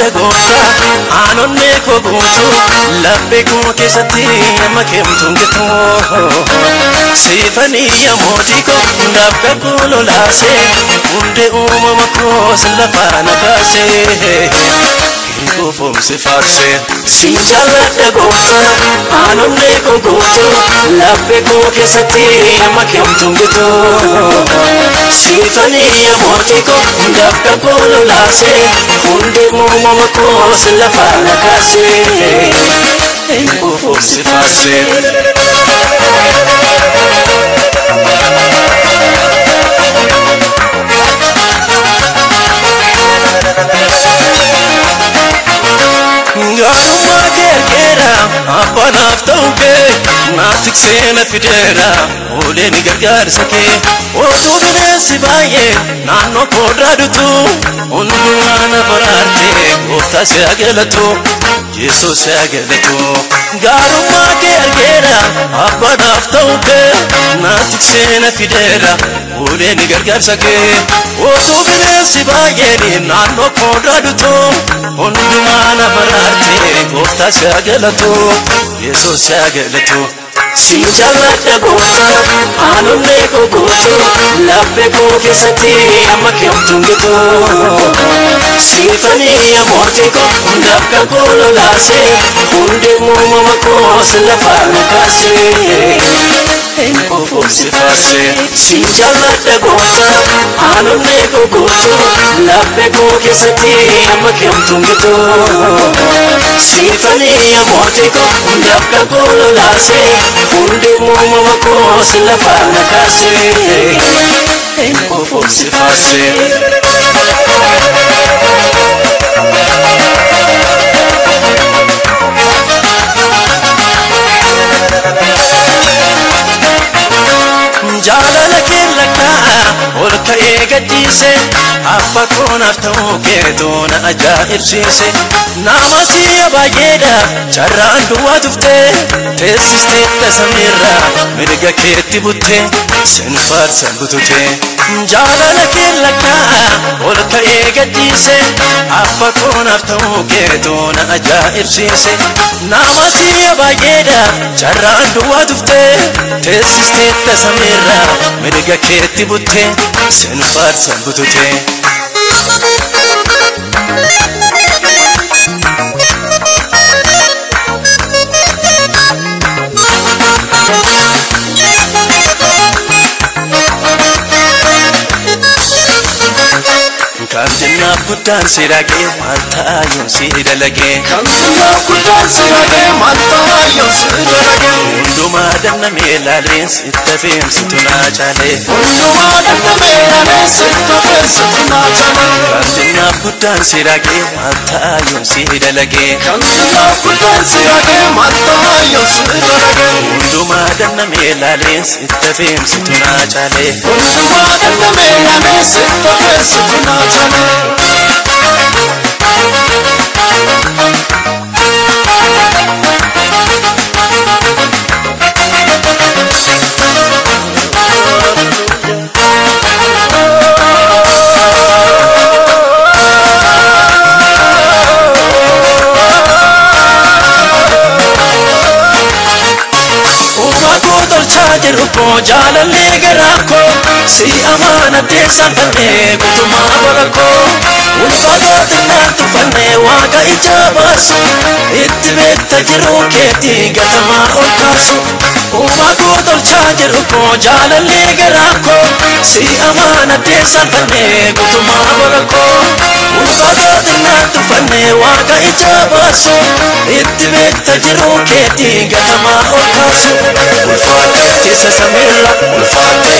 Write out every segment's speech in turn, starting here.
ute goota aanonnee koo guutuu labbeekuma keessatti nama kee mutungetu siifaniya mootii koo hundaaf kakuu lolaasee hundee uumama koos lafaana kaasee. Goomsi faarsee si jaalladha e gooftaa aanollee koo gootu laphee koo keessatti nama kemtu tanii siifanii amooti koo dabda boolu laasee hundee muumama koo si lafa na kaasee ee kufuuf si faarsee. tikseen fideera ooleen gargaarsa kee ootuu bineensi baay'ee naannoo koodraa dhutu hundumaa na baraartee gooftaa si agalatu yesuus si agalatu gaarummaa kee argeera abbaadhaaf ta'u kee na tikseena fideera ooleen gargaarsa kee ootuu bineensi baay'een naannoo koodraa dhutu hundumaa na baraartee gooftaa si agalatu yesuus si agalatu si jaalladha gootu ko koo gootu laffee koo keessatti amma keemtuun gitu siifanii amoortii koo hundaaf kan koo lolaasee hundee muumama koo si lafaa nu kaasee. Enkofu sifaase si jaalladha gootu. Aanomnee kukuutuu laphee koo keessatti amma keemtuun jitu. Siifanii amooti koo hundaaf dhabuun lolaasee hundi muumama koo si lafaa na kaasee. Enkoo foofsifaasee. lafa eeggachiise abba koonaaf ta'uu keetoo na ajaa'ibsiise nama siya baay'eedha carraan duwwaa tuftee teessistee dhasa mirga keetti buttee. Seen faarsa butute jaalala kee lakkaa ol ka'ee gadhiise abba koonaaf ta'uu keetu na ajaa'ibsiise nama siyya baay'eedha carraan duwwaa tufte teessistee tasa miirraa midga keetti buttee seen faarsa butute. Kan jennaaf guddaan si dhaqee maal ta'a yoo si dalagee. Kan jennaaf guddaan si dhaqee maal ta'a yoo si dalagee. Hundumaa dannamee laalee si tafeem si tunaa caalee. Hundumaa dannamee laalee si tafeem si tunaa caalee. Kan jennaaf guddaan si dhaqee maal ta'a yoo si dalagee. Kan jennaaf guddaan si dhaqee maal ta'a yoo si dalagee. Namni ilaalee sitta the naa jaalee. Keessumaa namni rukkoo jaalallee garaa koo si amaanaddee saan kan eegutumaa bara koo. irraa ija baasu itti beekta jiruu keetii gatamaa ol kaasu uumaa koo tolchaa jiru koo jaalallee garaa koo si amaana deessan fannee guutummaa bara koo ulfaataa xinnaa tufannee waaqa ijaa baasu itti beekta jiruu keetii gatamaa ol kaasu ulfaatee tisa samiirra ulfaatee.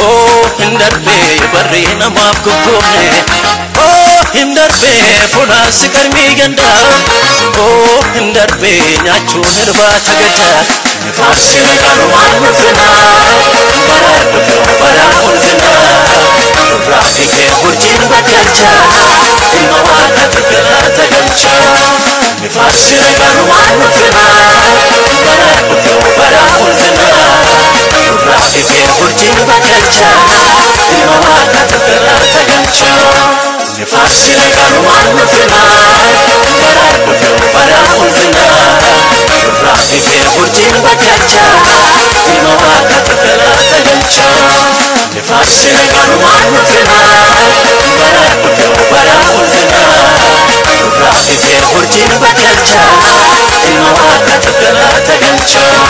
oo hin darbee barree namaaf goggogne oo hin darbee funaansi qarmii gandaa oo hin darbee nyaachuun hirbaata gadaa faarsi nagaan waan hundinaa baraa dhufuuf baraa hundinaa durraa dhigee hojiin badalchaa dhimma waan dhaqigalaa tagalchaa faarsi nagaan waan hundinaa baraa dhufuuf baraa የቡርጂን በደጃ የመዋጋ ተፈራር ተገንቾ ንፋስ ይለቃሉ ማንፍና ገራርጉፌው